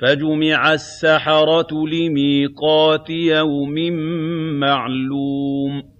فَجُمِعَ السَّحَرَةُ لِمِيقَاتِ يَوْمٍ مَّعْلُومٍ